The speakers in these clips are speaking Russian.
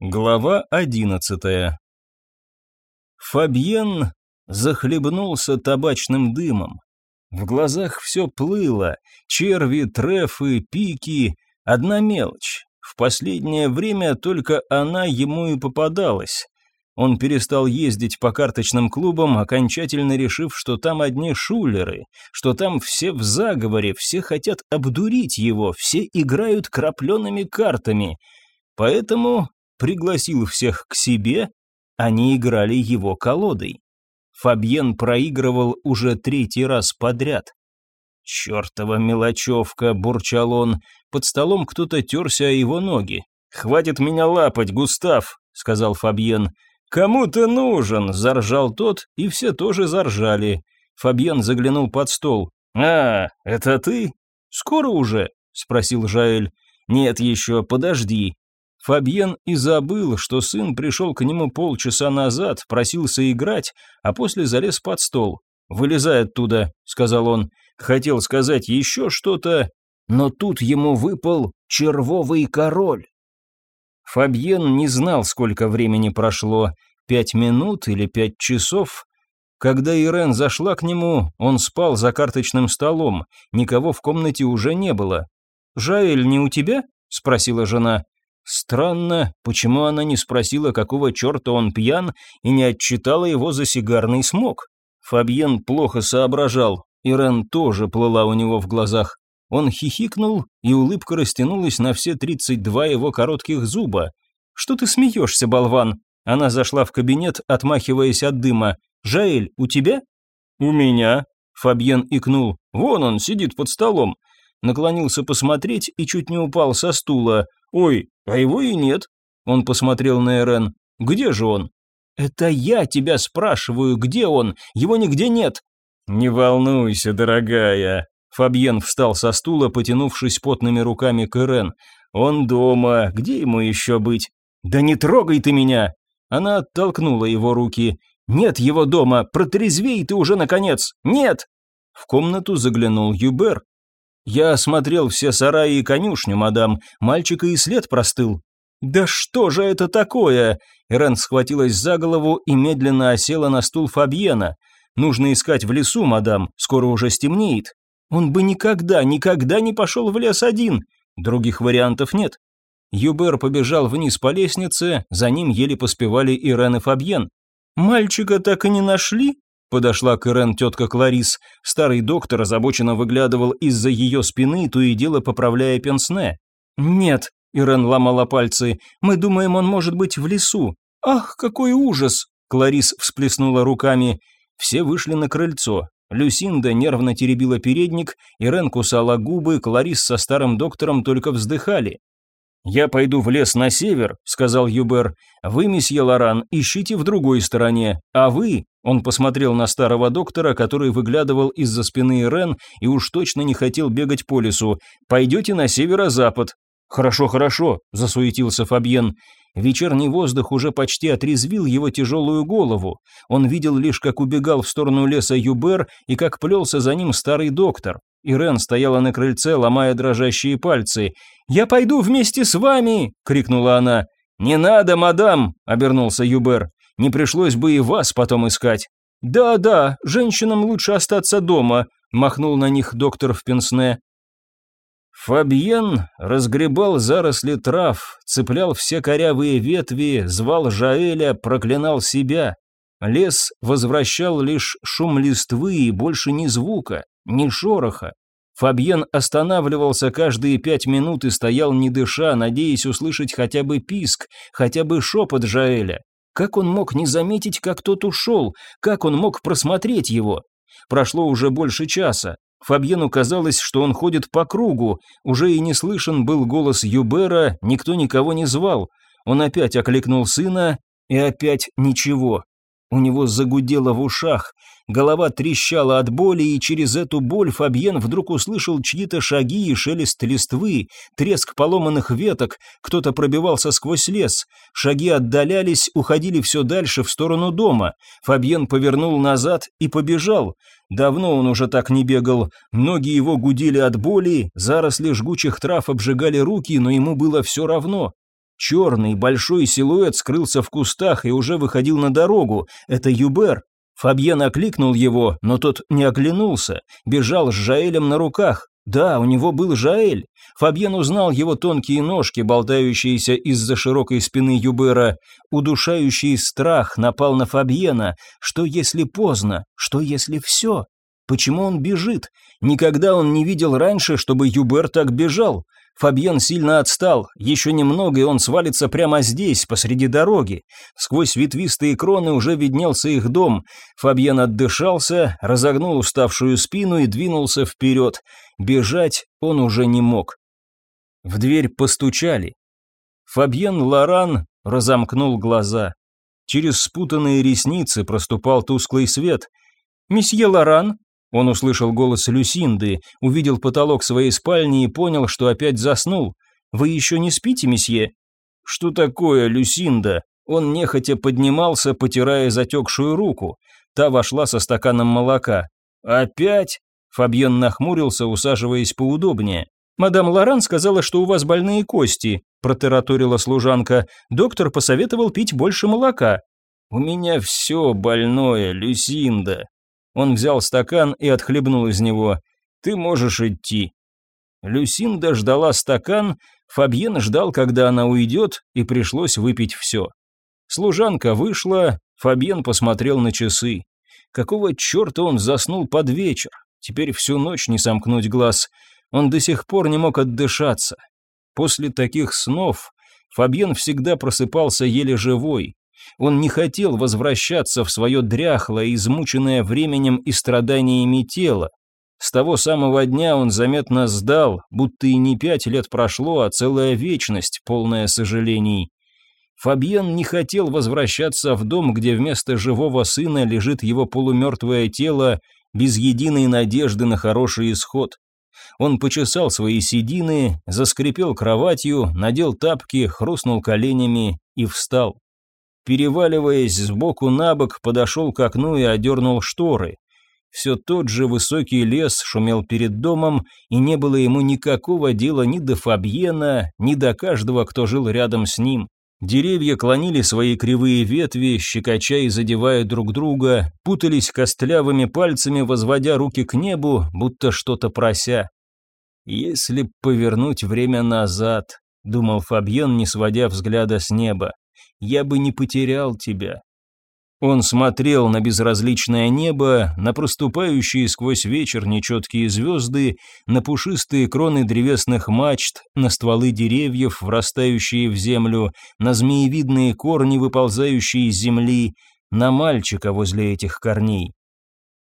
Глава одиннадцатая Фабьен захлебнулся табачным дымом. В глазах все плыло, черви, трефы, пики, одна мелочь. В последнее время только она ему и попадалась. Он перестал ездить по карточным клубам, окончательно решив, что там одни шулеры, что там все в заговоре, все хотят обдурить его, все играют крапленными картами. Поэтому пригласил всех к себе, они играли его колодой. Фабьен проигрывал уже третий раз подряд. «Чертова мелочевка!» – бурчал он. Под столом кто-то терся о его ноги. «Хватит меня лапать, Густав!» – сказал Фабьен. «Кому ты нужен?» – заржал тот, и все тоже заржали. Фабьен заглянул под стол. «А, это ты? Скоро уже?» – спросил Жаэль. «Нет еще, подожди. Фабьен и забыл, что сын пришел к нему полчаса назад, просился играть, а после залез под стол. «Вылезай оттуда», — сказал он. Хотел сказать еще что-то, но тут ему выпал червовый король. Фабьен не знал, сколько времени прошло, пять минут или пять часов. Когда Ирен зашла к нему, он спал за карточным столом, никого в комнате уже не было. «Жаэль не у тебя?» — спросила жена. Странно, почему она не спросила, какого черта он пьян, и не отчитала его за сигарный смог. Фабьен плохо соображал, Ирен тоже плыла у него в глазах. Он хихикнул, и улыбка растянулась на все 32 его коротких зуба. «Что ты смеешься, болван?» Она зашла в кабинет, отмахиваясь от дыма. «Жаэль, у тебя?» «У меня», — Фабьен икнул. «Вон он, сидит под столом». Наклонился посмотреть и чуть не упал со стула. «Ой, а его и нет». Он посмотрел на Эрен. «Где же он?» «Это я тебя спрашиваю, где он? Его нигде нет». «Не волнуйся, дорогая». Фабьен встал со стула, потянувшись потными руками к Эрен. «Он дома, где ему еще быть?» «Да не трогай ты меня!» Она оттолкнула его руки. «Нет его дома, протрезвей ты уже наконец! Нет!» В комнату заглянул Юбер. «Я осмотрел все сараи и конюшню, мадам. Мальчика и след простыл». «Да что же это такое?» Ирен схватилась за голову и медленно осела на стул Фабьена. «Нужно искать в лесу, мадам, скоро уже стемнеет». «Он бы никогда, никогда не пошел в лес один. Других вариантов нет». Юбер побежал вниз по лестнице, за ним еле поспевали Ирен и Фабьен. «Мальчика так и не нашли?» Подошла к Ирен тетка Кларис. Старый доктор озабоченно выглядывал из-за ее спины, то и дело поправляя пенсне. «Нет», — Ирен ломала пальцы, — «мы думаем, он может быть в лесу». «Ах, какой ужас!» — Кларис всплеснула руками. Все вышли на крыльцо. Люсинда нервно теребила передник, Ирен кусала губы, Кларис со старым доктором только вздыхали. «Я пойду в лес на север», — сказал Юбер. «Вы, месье Лоран, ищите в другой стороне, а вы...» Он посмотрел на старого доктора, который выглядывал из-за спины Рен и уж точно не хотел бегать по лесу. «Пойдете на северо-запад». «Хорошо, хорошо», — засуетился Фабьен. Вечерний воздух уже почти отрезвил его тяжелую голову. Он видел лишь, как убегал в сторону леса Юбер и как плелся за ним старый доктор. Ирен стояла на крыльце, ломая дрожащие пальцы. «Я пойду вместе с вами!» — крикнула она. «Не надо, мадам!» — обернулся Юбер. «Не пришлось бы и вас потом искать». «Да-да, женщинам лучше остаться дома», — махнул на них доктор в пенсне. Фабьен разгребал заросли трав, цеплял все корявые ветви, звал Жаэля, проклинал себя. Лес возвращал лишь шум листвы и больше ни звука, ни шороха. Фабьен останавливался каждые пять минут и стоял не дыша, надеясь услышать хотя бы писк, хотя бы шепот Жаэля. Как он мог не заметить, как тот ушел? Как он мог просмотреть его? Прошло уже больше часа. Фабьену казалось, что он ходит по кругу, уже и не слышен был голос Юбера, никто никого не звал. Он опять окликнул сына, и опять ничего. У него загудело в ушах, голова трещала от боли, и через эту боль Фабьен вдруг услышал чьи-то шаги и шелест листвы, треск поломанных веток, кто-то пробивался сквозь лес. Шаги отдалялись, уходили все дальше в сторону дома. Фабьен повернул назад и побежал. Давно он уже так не бегал. Ноги его гудели от боли, заросли жгучих трав обжигали руки, но ему было все равно. Черный большой силуэт скрылся в кустах и уже выходил на дорогу. Это Юбер. Фабьен окликнул его, но тот не оглянулся, бежал с Жаэлем на руках. Да, у него был Жаэль. Фабьен узнал его тонкие ножки, болтающиеся из-за широкой спины Юбера. Удушающий страх напал на Фабьена. Что если поздно? Что если все? Почему он бежит? Никогда он не видел раньше, чтобы Юбер так бежал. Фабьен сильно отстал, еще немного, и он свалится прямо здесь, посреди дороги. Сквозь ветвистые кроны уже виднелся их дом. Фабьен отдышался, разогнул уставшую спину и двинулся вперед. Бежать он уже не мог. В дверь постучали. Фабьен Лоран разомкнул глаза. Через спутанные ресницы проступал тусклый свет. «Месье Лоран?» Он услышал голос Люсинды, увидел потолок своей спальни и понял, что опять заснул. «Вы еще не спите, месье?» «Что такое, Люсинда?» Он нехотя поднимался, потирая затекшую руку. Та вошла со стаканом молока. «Опять?» Фабьен нахмурился, усаживаясь поудобнее. «Мадам Лоран сказала, что у вас больные кости», – протараторила служанка. «Доктор посоветовал пить больше молока». «У меня все больное, Люсинда», он взял стакан и отхлебнул из него. «Ты можешь идти». Люсинда ждала стакан, Фабьен ждал, когда она уйдет, и пришлось выпить все. Служанка вышла, Фабьен посмотрел на часы. Какого черта он заснул под вечер? Теперь всю ночь не сомкнуть глаз. Он до сих пор не мог отдышаться. После таких снов Фабьен всегда просыпался еле живой. Он не хотел возвращаться в свое дряхлое, измученное временем и страданиями тело. С того самого дня он заметно сдал, будто и не пять лет прошло, а целая вечность, полная сожалений. Фабьен не хотел возвращаться в дом, где вместо живого сына лежит его полумертвое тело, без единой надежды на хороший исход. Он почесал свои седины, заскрипел кроватью, надел тапки, хрустнул коленями и встал переваливаясь сбоку на бок, подошел к окну и одернул шторы. Все тот же высокий лес шумел перед домом, и не было ему никакого дела ни до Фабьена, ни до каждого, кто жил рядом с ним. Деревья клонили свои кривые ветви, щекоча и задевая друг друга, путались костлявыми пальцами, возводя руки к небу, будто что-то прося. «Если повернуть время назад», — думал Фабьен, не сводя взгляда с неба, я бы не потерял тебя». Он смотрел на безразличное небо, на проступающие сквозь вечер нечеткие звезды, на пушистые кроны древесных мачт, на стволы деревьев, врастающие в землю, на змеевидные корни, выползающие из земли, на мальчика возле этих корней.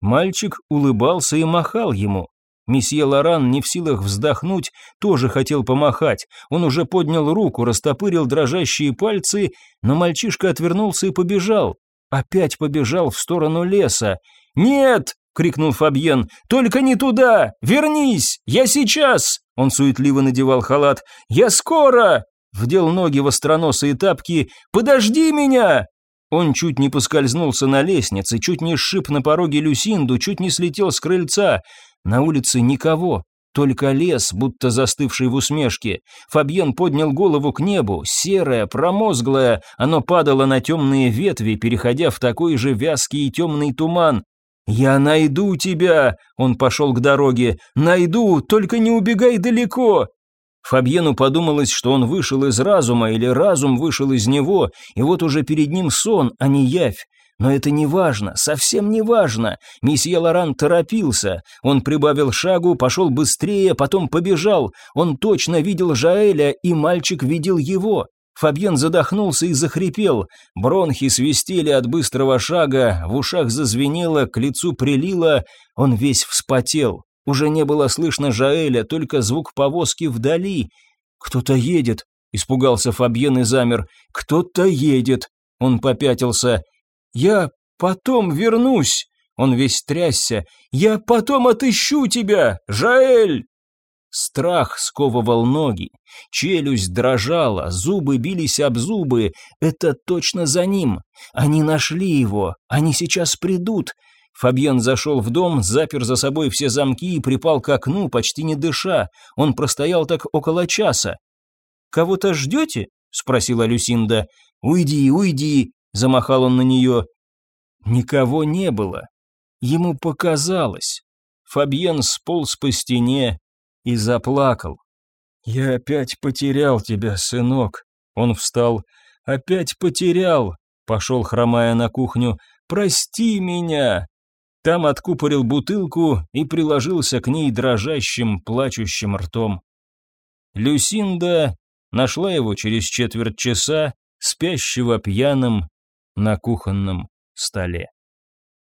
Мальчик улыбался и махал ему. Месье Лоран, не в силах вздохнуть, тоже хотел помахать. Он уже поднял руку, растопырил дрожащие пальцы, но мальчишка отвернулся и побежал. Опять побежал в сторону леса. «Нет!» — крикнул Фабьен. «Только не туда! Вернись! Я сейчас!» Он суетливо надевал халат. «Я скоро!» Вдел ноги в остроносые тапки. «Подожди меня!» Он чуть не поскользнулся на лестнице, чуть не сшиб на пороге Люсинду, чуть не слетел с крыльца. На улице никого, только лес, будто застывший в усмешке. Фабьен поднял голову к небу, серое, промозглое, оно падало на темные ветви, переходя в такой же вязкий и темный туман. «Я найду тебя!» — он пошел к дороге. «Найду, только не убегай далеко!» Фабьену подумалось, что он вышел из разума или разум вышел из него, и вот уже перед ним сон, а не явь. Но это не важно, совсем не важно. Месье Лоран торопился. Он прибавил шагу, пошел быстрее, потом побежал. Он точно видел Жаэля, и мальчик видел его. Фабьен задохнулся и захрипел. Бронхи свистели от быстрого шага, в ушах зазвенело, к лицу прилило. Он весь вспотел. Уже не было слышно Жаэля, только звук повозки вдали. «Кто-то едет», — испугался Фабьен и замер. «Кто-то едет». Он попятился. «Я потом вернусь!» Он весь трясся. «Я потом отыщу тебя, Жаэль!» Страх сковывал ноги, челюсть дрожала, зубы бились об зубы. Это точно за ним. Они нашли его, они сейчас придут. Фабьен зашел в дом, запер за собой все замки и припал к окну, почти не дыша. Он простоял так около часа. «Кого-то ждете?» спросила Люсинда. «Уйди, уйди!» – замахал он на нее. Никого не было. Ему показалось. Фабьен сполз по стене и заплакал. «Я опять потерял тебя, сынок», — он встал. «Опять потерял», — пошел, хромая на кухню. «Прости меня!» Там откупорил бутылку и приложился к ней дрожащим, плачущим ртом. Люсинда нашла его через четверть часа, спящего пьяным на кухонном столе.